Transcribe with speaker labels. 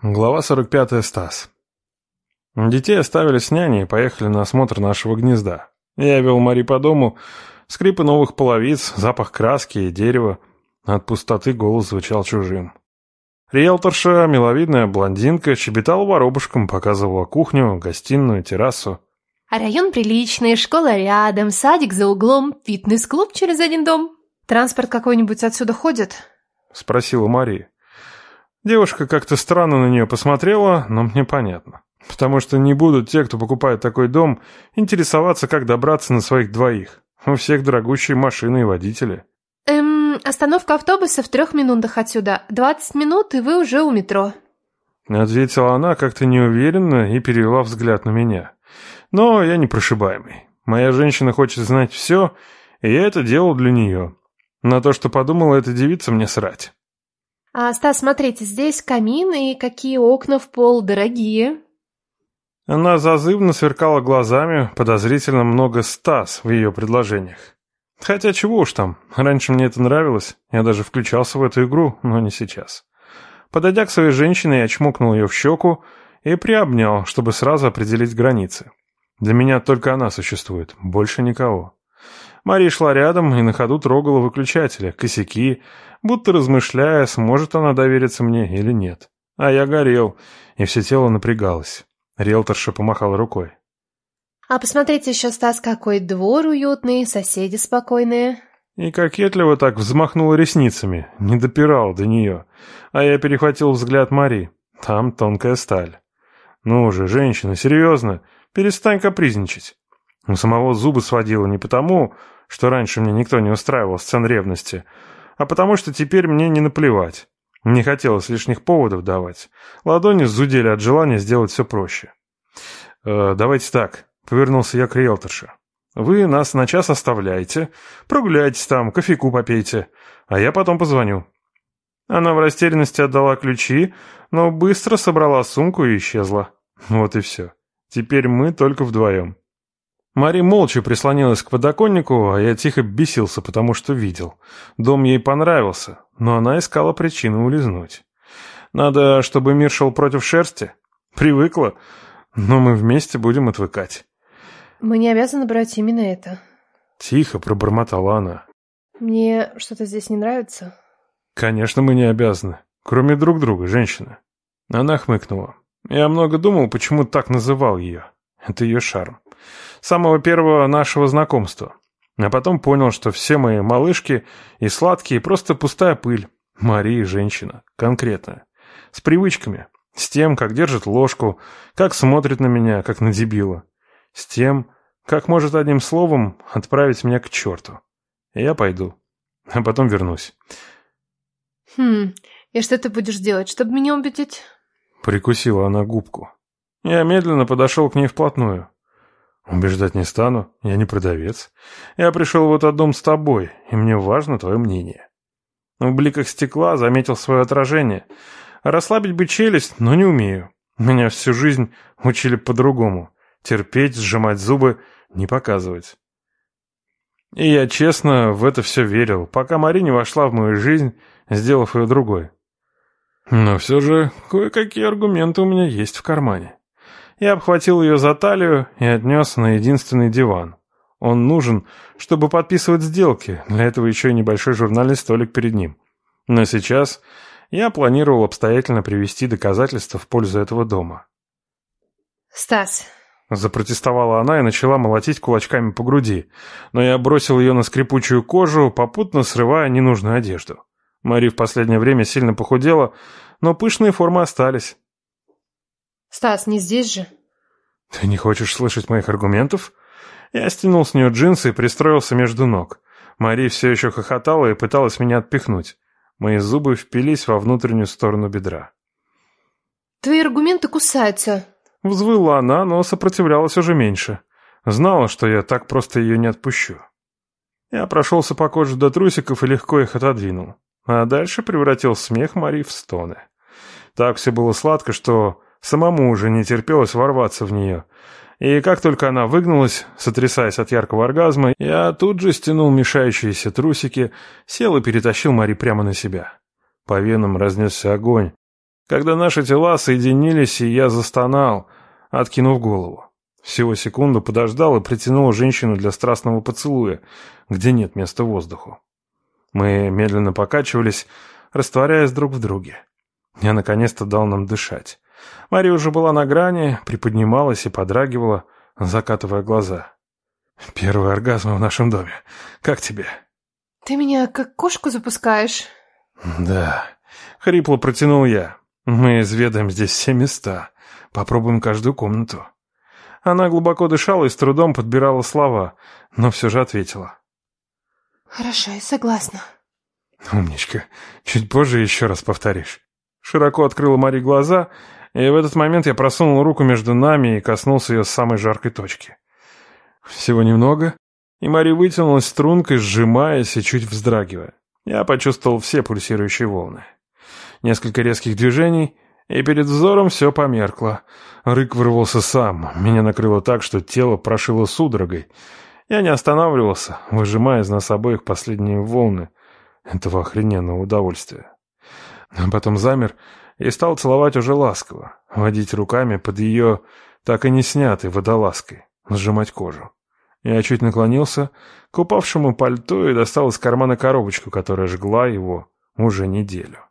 Speaker 1: Глава 45. Стас. Детей оставили с няней и поехали на осмотр нашего гнезда. Я вел Мари по дому, скрипы новых половиц, запах краски и дерева. От пустоты голос звучал чужим. Риэлторша, миловидная блондинка, щебетала воробушком, показывала кухню, гостиную, террасу.
Speaker 2: А район приличный, школа рядом, садик за углом, фитнес-клуб через один дом. Транспорт какой-нибудь отсюда ходит?
Speaker 1: Спросила Мария. Девушка как-то странно на нее посмотрела, но мне понятно. Потому что не будут те, кто покупает такой дом, интересоваться, как добраться на своих двоих. У всех дорогущие машины и водители.
Speaker 2: Эм, остановка автобуса в трех минутах отсюда. Двадцать минут, и вы уже у метро.
Speaker 1: Ответила она как-то неуверенно и перевела взгляд на меня. Но я непрошибаемый. Моя женщина хочет знать все, и я это делал для нее. На то, что подумала эта девица, мне срать.
Speaker 2: А, Стас, смотрите, здесь камин и какие окна в пол дорогие.
Speaker 1: Она зазывно сверкала глазами, подозрительно много Стас в ее предложениях. Хотя чего уж там, раньше мне это нравилось, я даже включался в эту игру, но не сейчас. Подойдя к своей женщине, я чмокнул ее в щеку и приобнял, чтобы сразу определить границы. Для меня только она существует, больше никого. Мария шла рядом и на ходу трогала выключатели, косяки, будто размышляя, сможет она довериться мне или нет. А я горел, и все тело напрягалось. Риэлторша помахала рукой.
Speaker 2: А посмотрите еще, Стас, какой двор уютный, соседи спокойные.
Speaker 1: И кокетливо так взмахнула ресницами, не допирал до нее. А я перехватил взгляд Мари. Там тонкая сталь. Ну уже, женщина, серьезно, перестань капризничать. У самого зубы сводило не потому, что раньше мне никто не устраивал сцен ревности, а потому что теперь мне не наплевать. Не хотелось лишних поводов давать. Ладони зудели от желания сделать все проще. «Э, «Давайте так», — повернулся я к риэлторше. «Вы нас на час оставляете, прогуляйтесь там, кофейку попейте, а я потом позвоню». Она в растерянности отдала ключи, но быстро собрала сумку и исчезла. Вот и все. Теперь мы только вдвоем. Мари молча прислонилась к подоконнику, а я тихо бесился, потому что видел. Дом ей понравился, но она искала причину улизнуть. Надо, чтобы мир шел против шерсти? Привыкла, но мы вместе будем отвыкать.
Speaker 2: Мы не обязаны брать именно это.
Speaker 1: Тихо пробормотала она.
Speaker 2: Мне что-то здесь не нравится.
Speaker 1: Конечно, мы не обязаны. Кроме друг друга, женщина. Она хмыкнула. Я много думал, почему так называл ее. Это ее шарм самого первого нашего знакомства. А потом понял, что все мои малышки и сладкие просто пустая пыль. Мария женщина, конкретная. С привычками. С тем, как держит ложку, как смотрит на меня, как на дебила. С тем, как может одним словом отправить меня к черту. я пойду. А потом вернусь.
Speaker 2: Хм, и что ты будешь делать, чтобы меня убедить?
Speaker 1: Прикусила она губку. Я медленно подошел к ней вплотную. Убеждать не стану, я не продавец. Я пришел в этот дом с тобой, и мне важно твое мнение. В бликах стекла заметил свое отражение. Расслабить бы челюсть, но не умею. Меня всю жизнь учили по-другому. Терпеть, сжимать зубы, не показывать. И я честно в это все верил, пока Мари не вошла в мою жизнь, сделав ее другой. Но все же кое-какие аргументы у меня есть в кармане. Я обхватил ее за талию и отнес на единственный диван. Он нужен, чтобы подписывать сделки, для этого еще и небольшой журнальный столик перед ним. Но сейчас я планировал обстоятельно привести доказательства в пользу этого дома.
Speaker 2: «Стас!»
Speaker 1: Запротестовала она и начала молотить кулачками по груди, но я бросил ее на скрипучую кожу, попутно срывая ненужную одежду. Мари в последнее время сильно похудела, но пышные формы остались.
Speaker 2: Стас, не здесь же.
Speaker 1: Ты не хочешь слышать моих аргументов? Я стянул с нее джинсы и пристроился между ног. Мари все еще хохотала и пыталась меня отпихнуть. Мои зубы впились во внутреннюю сторону бедра.
Speaker 2: Твои аргументы кусаются.
Speaker 1: Взвыла она, но сопротивлялась уже меньше. Знала, что я так просто ее не отпущу. Я прошелся по коже до трусиков и легко их отодвинул. А дальше превратил смех Мари в стоны. Так все было сладко, что Самому уже не терпелось ворваться в нее. И как только она выгнулась, сотрясаясь от яркого оргазма, я тут же стянул мешающиеся трусики, сел и перетащил Мари прямо на себя. По венам разнесся огонь. Когда наши тела соединились, и я застонал, откинув голову. Всего секунду подождал и притянул женщину для страстного поцелуя, где нет места воздуху. Мы медленно покачивались, растворяясь друг в друге. Я наконец-то дал нам дышать. Мария уже была на грани, приподнималась и подрагивала, закатывая глаза. «Первый оргазм в нашем доме. Как тебе?»
Speaker 2: «Ты меня как кошку запускаешь?»
Speaker 1: «Да». Хрипло протянул я. «Мы изведаем здесь все места. Попробуем каждую комнату». Она глубоко дышала и с трудом подбирала слова, но все же ответила.
Speaker 2: «Хорошо, я согласна».
Speaker 1: «Умничка. Чуть позже еще раз повторишь». Широко открыла Мари глаза, и в этот момент я просунул руку между нами и коснулся ее самой жаркой точки. Всего немного, и Мари вытянулась стрункой, сжимаясь и чуть вздрагивая. Я почувствовал все пульсирующие волны. Несколько резких движений, и перед взором все померкло. Рык вырвался сам, меня накрыло так, что тело прошило судорогой. Я не останавливался, выжимая из нас обоих последние волны этого охрененного удовольствия. А потом замер и стал целовать уже ласково, водить руками под ее так и не снятой водолазкой, сжимать кожу. Я чуть наклонился к упавшему пальто и достал из кармана коробочку, которая жгла его уже неделю.